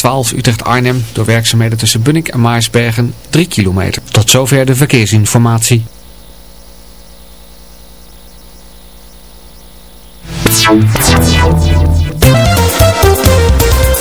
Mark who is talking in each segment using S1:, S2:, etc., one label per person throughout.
S1: 12 Utrecht-Arnhem door werkzaamheden tussen Bunnik en Maarsbergen 3 kilometer. Tot zover de verkeersinformatie.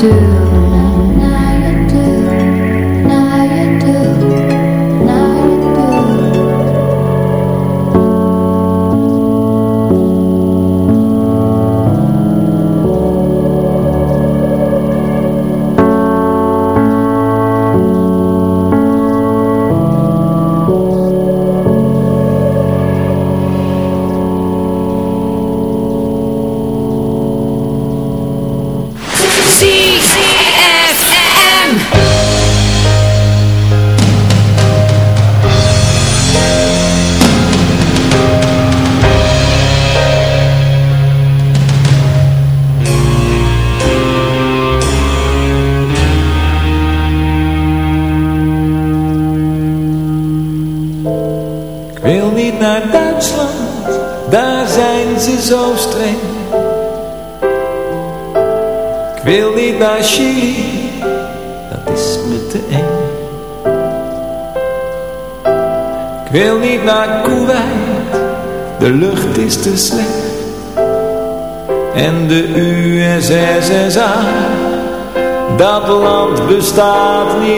S2: do.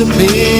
S3: to
S4: me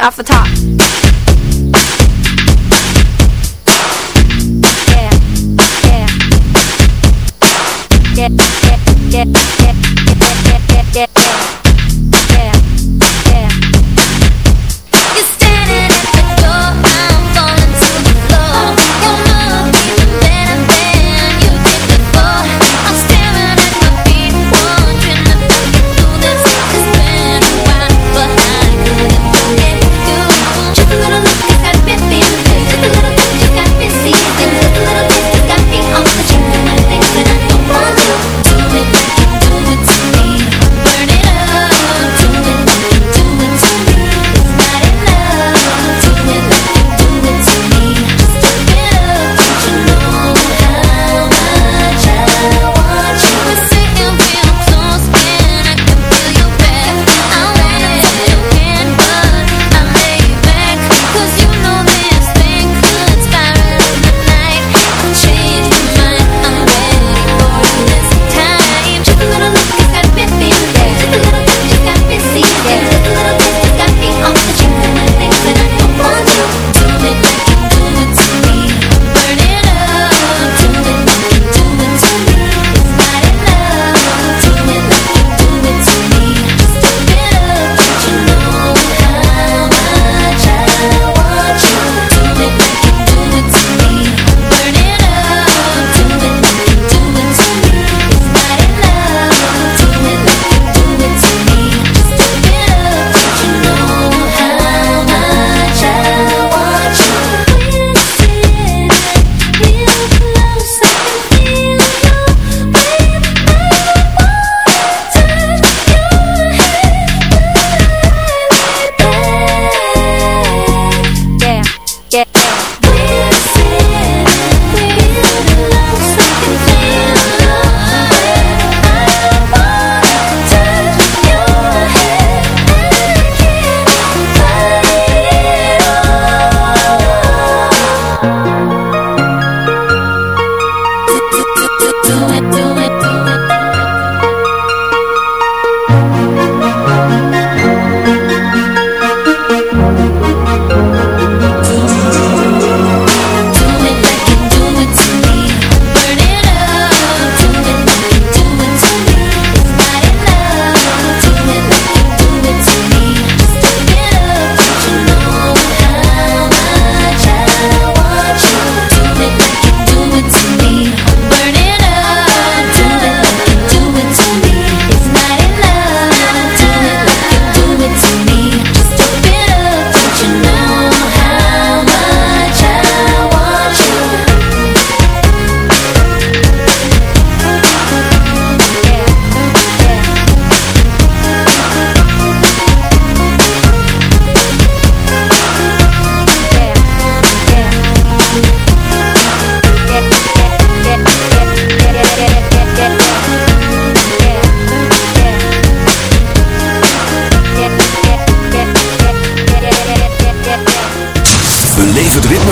S5: off the top.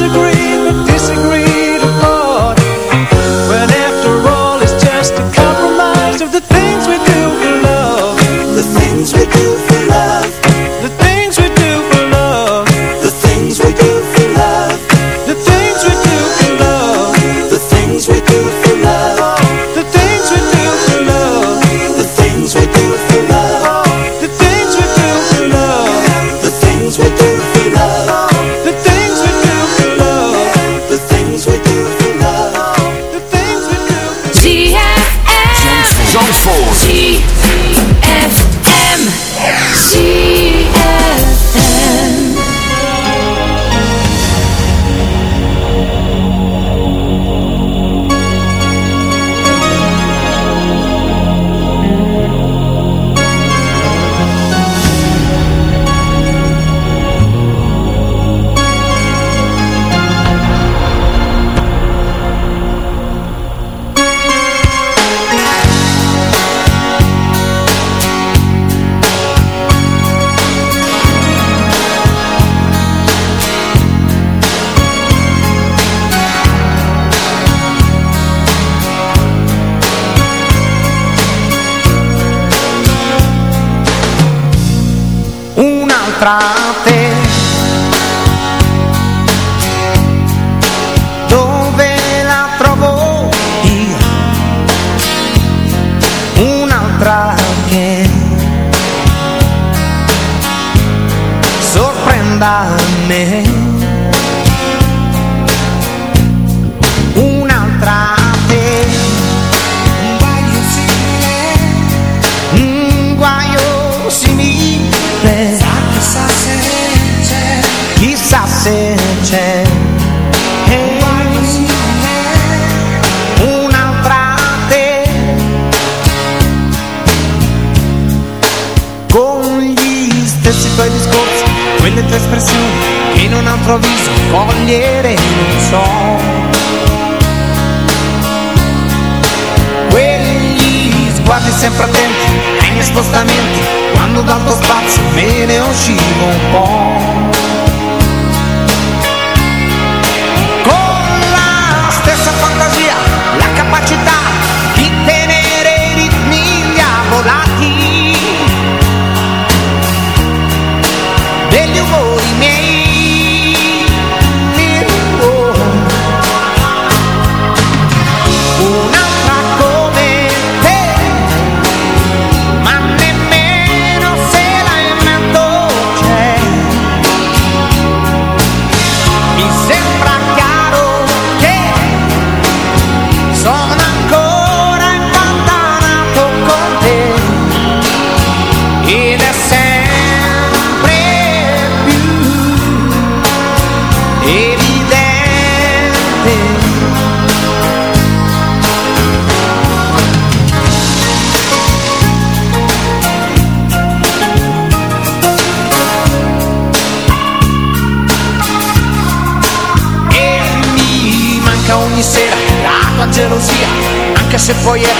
S6: disagree.
S7: song. Quelli sguardi sempre attenti ai miei spostamenti. Quando dal tuo spazio me ne uscivo un po'
S8: For twoje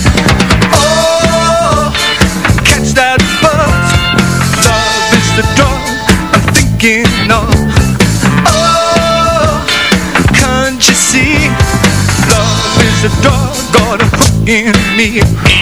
S8: in me.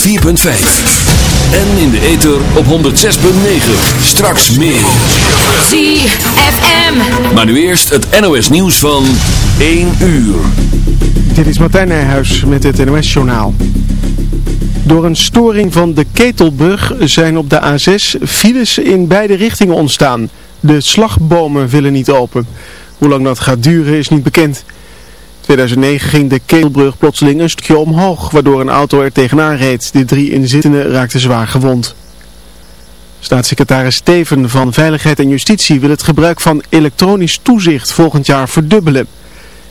S9: 4.5 En in de ether op 106.9. Straks meer.
S6: ZFM.
S9: Maar nu eerst het NOS nieuws van 1 uur.
S10: Dit is Martijn Nijhuis met het NOS journaal. Door een storing van de Ketelbrug zijn op de A6 files in beide richtingen ontstaan. De slagbomen willen niet open. Hoe lang dat gaat duren is niet bekend. 2009 ging de Keelbrug plotseling een stukje omhoog, waardoor een auto er tegenaan reed. De drie inzittenden raakten zwaar gewond. Staatssecretaris Steven van Veiligheid en Justitie wil het gebruik van elektronisch toezicht volgend jaar verdubbelen.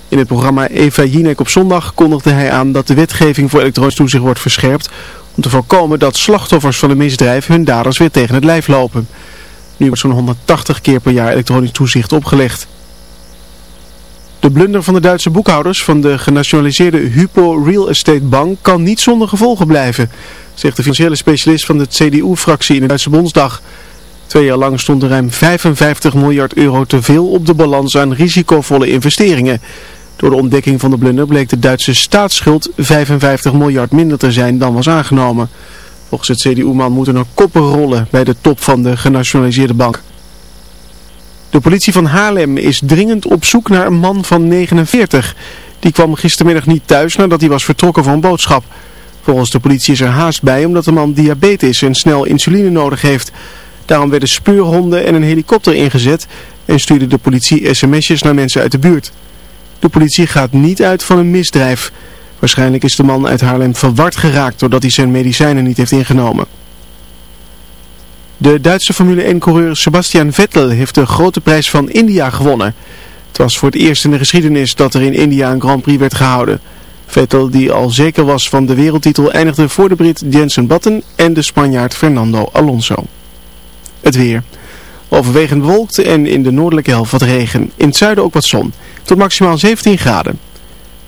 S10: In het programma Eva Jinek op zondag kondigde hij aan dat de wetgeving voor elektronisch toezicht wordt verscherpt om te voorkomen dat slachtoffers van een misdrijf hun daders weer tegen het lijf lopen. Nu wordt zo'n 180 keer per jaar elektronisch toezicht opgelegd. De blunder van de Duitse boekhouders van de genationaliseerde Hypo Real Estate Bank kan niet zonder gevolgen blijven, zegt de financiële specialist van de CDU-fractie in de Duitse Bondsdag. Twee jaar lang stond er ruim 55 miljard euro te veel op de balans aan risicovolle investeringen. Door de ontdekking van de blunder bleek de Duitse staatsschuld 55 miljard minder te zijn dan was aangenomen. Volgens het CDU-man moeten er koppen rollen bij de top van de genationaliseerde bank. De politie van Haarlem is dringend op zoek naar een man van 49. Die kwam gistermiddag niet thuis nadat hij was vertrokken een boodschap. Volgens de politie is er haast bij omdat de man diabetes en snel insuline nodig heeft. Daarom werden speurhonden en een helikopter ingezet en stuurde de politie sms'jes naar mensen uit de buurt. De politie gaat niet uit van een misdrijf. Waarschijnlijk is de man uit Haarlem verward geraakt doordat hij zijn medicijnen niet heeft ingenomen. De Duitse Formule 1-coureur Sebastian Vettel heeft de grote prijs van India gewonnen. Het was voor het eerst in de geschiedenis dat er in India een Grand Prix werd gehouden. Vettel, die al zeker was van de wereldtitel, eindigde voor de Brit Jensen Button en de Spanjaard Fernando Alonso. Het weer. Overwegend bewolkt en in de noordelijke helft wat regen. In het zuiden ook wat zon. Tot maximaal 17 graden.